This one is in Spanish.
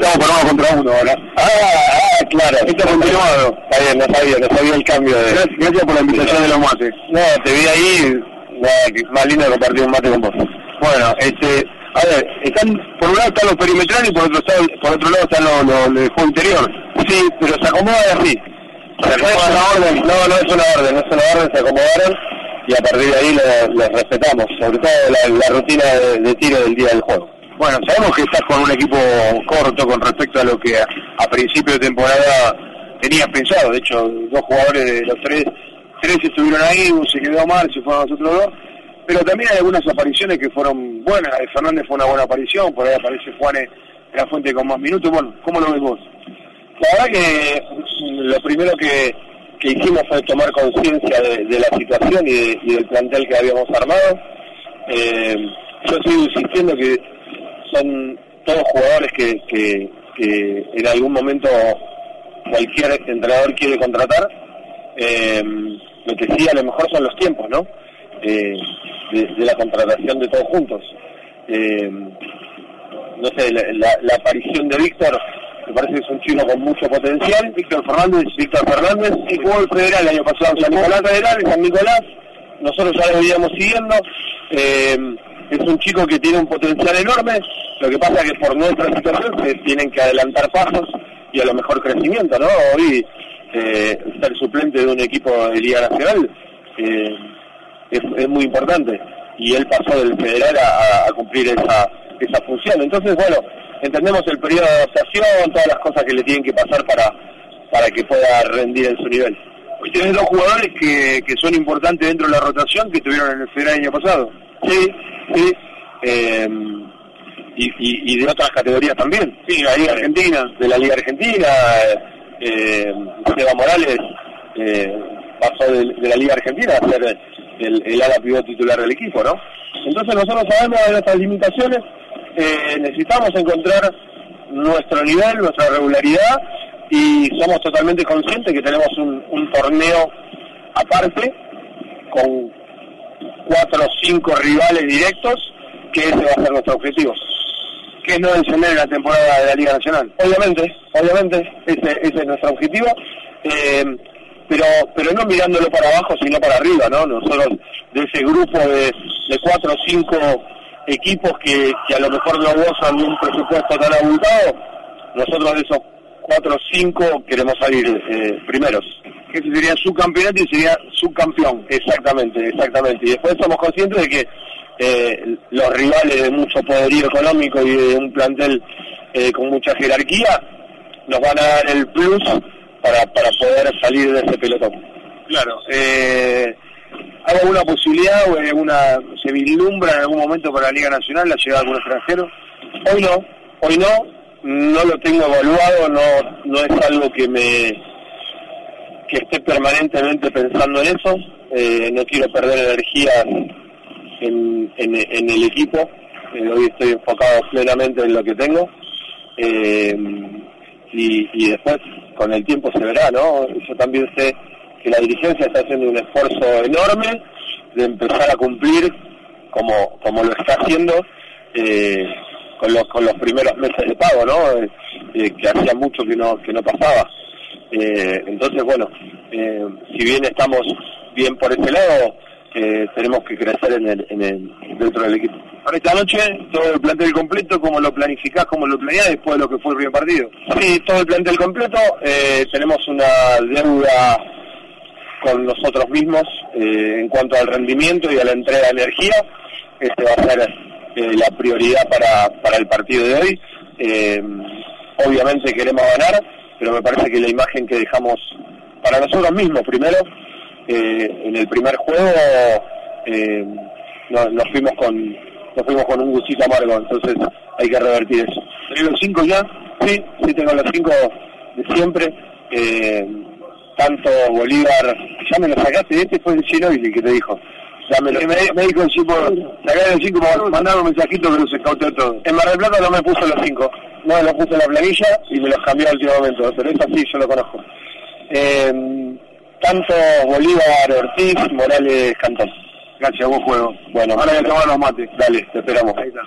estamos por uno contra uno ahora. Ah, ah, claro. Esto es continuado. Está bien, no sabía, no sabía el cambio de... Gracias, gracias por la invitación de los mates. No, te vi ahí, nada, que más lindo compartir un mate con vos. Bueno, este, a ver, están, por un lado están los perimetrales y por otro, lado- por otro lado están los, los, de juego interior. Sí, pero se acomoda así. Se No acomoda. una orden, no, no es una orden, no es una orden, se acomodaron y a partir de ahí lo- los respetamos, sobre todo la, la rutina de, de tiro del día del juego. Bueno, sabemos que estás con un equipo corto con respecto a lo que a, principio de temporada tenías pensado. De hecho, dos jugadores de los tres, tres estuvieron ahí, uno se quedó mal, se fueron los otros dos. Pero también hay algunas apariciones que fueron buenas. De Fernández fue una buena aparición, por ahí aparece Juanes en la fuente con más minutos. Bueno, ¿cómo lo ves vos? La verdad que mm, lo primero que, hicimos fue tomar conciencia de, de la situación y, de- y del plantel que habíamos armado. Eh, yo sigo insistiendo que son todos jugadores que, que, que en algún momento cualquier entrenador quiere contratar. Eh, lo que sí a lo mejor son los tiempos, ¿no? Eh, de, de la contratación de todos juntos. Eh, no sé, la, la- la aparición de Víctor, me parece que es un chico con mucho potencial. Víctor Fernández, Víctor Fernández, y jugó el federal el año pasado en San Nicolás Federal, en San Nicolás. Nosotros ya lo veníamos siguiendo. Eh, es un chico que tiene un potencial enorme. Lo que pasa es que por nuestra situación se tienen que adelantar pasos y a lo mejor crecimiento, ¿no? Hoy eh, ser suplente de un equipo de Liga Nacional eh, es, es muy importante y él pasó del federal a, a cumplir esa, esa función. Entonces, bueno, entendemos el periodo de adaptación, todas las cosas que le tienen que pasar para, para que pueda rendir en su nivel. Hoy tenés dos jugadores que, que son importantes dentro de la rotación que estuvieron en el federal el año pasado. Sí, sí. eh, y, de otras categorías también. Sí, la Liga Argentina. De la Liga Argentina, eh, Morales eh, pasó de, la Liga Argentina a ser el, el ala pivot titular del equipo, ¿no? Entonces nosotros sabemos de nuestras limitaciones, eh, necesitamos encontrar nuestro nivel, nuestra regularidad y somos totalmente conscientes que tenemos un, un torneo aparte con cuatro o cinco rivales directos que ese va a ser nuestro objetivo. Que es no descender en la temporada de la Liga Nacional. Obviamente, obviamente, ese, ese es nuestro objetivo, eh, pero pero no mirándolo para abajo, sino para arriba, ¿no? Nosotros de ese grupo de, de cuatro o cinco equipos que, que a lo mejor no gozan de un presupuesto tan abultado, nosotros de esos cuatro o cinco queremos salir eh, primeros. Que ese sería su campeonato y sería subcampeón. Exactamente, exactamente. Y después somos conscientes de que eh, los rivales de mucho poderío económico y de un plantel eh, con mucha jerarquía nos van a dar el plus para, para poder salir de ese pelotón. Claro. Eh, ¿Hay alguna posibilidad o alguna, se vislumbra en algún momento para la Liga Nacional la llegada de algún extranjero? Hoy no, hoy no, no lo tengo evaluado, no, no es algo que me que esté permanentemente pensando en eso, eh, no quiero perder energía en, en, el equipo, eh, hoy estoy enfocado plenamente en lo que tengo eh, y, después con el tiempo se verá, ¿no? Yo también sé que la dirigencia está haciendo un esfuerzo enorme de empezar a cumplir como, como lo está haciendo eh, con, los, con los primeros meses de pago, ¿no? Eh, eh, que hacía mucho que no, que no pasaba. Eh, entonces, bueno, si bien estamos bien por ese lado, eh, tenemos que crecer en el, en el, dentro del equipo. Para esta noche, todo el plantel completo, ¿cómo lo planificás, cómo lo planeás después de lo que fue el primer partido? Sí, todo el plantel completo. Eh, tenemos una deuda con nosotros mismos eh, en cuanto al rendimiento y a la entrega de energía. Este va a ser eh, la prioridad para, para el partido de hoy. Eh, obviamente queremos ganar, pero me parece que la imagen que dejamos para nosotros mismos primero, eh, en el primer juego eh, nos, nos fuimos con nos fuimos con un gustito amargo, entonces hay que revertir eso. ¿Tenés los cinco ya? Sí, sí tengo los cinco de siempre. Eh, tanto Bolívar, ya me lo sacaste, este fue el Ginóbili el que te dijo. Ya me, lo, Sí, me, me dijo el chico, sacar el cinco para mandar un mensajito que los escauteó todo. en Mar del Plata no me puso los cinco, no me los puso en la planilla y me los cambió al último momento, pero eso sí, yo lo conozco. Eh, tanto Bolívar, Ortiz, Morales, Cantón. Gracias, buen juego. Bueno, Ahora voy a tomar los mates. Dale, te esperamos. Ahí está.